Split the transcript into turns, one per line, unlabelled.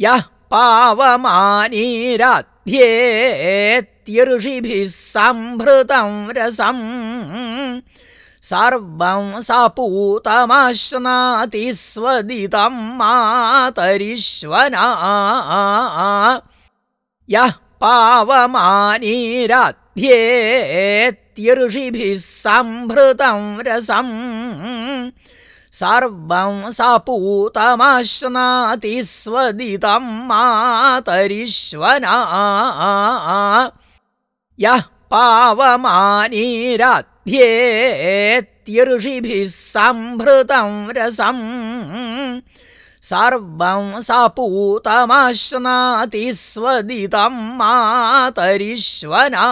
यः पावमानीराध्येत्यर्षिभिः सम्भृतं रसम् सर्वं सपूतमश्नाति स्वदितं मातरिश्वना। यः पावमानीराध्येत्यर्षिभिः सम्भृतं रसम् सर्वं सपूतमश्नाति स्वदितं मातरिश्वना। यः पावमानीराध्येत्यर्षिभिः सम्भृतं रसम् सर्वं सपूतमश्नाति स्वदितं मातरिश्वना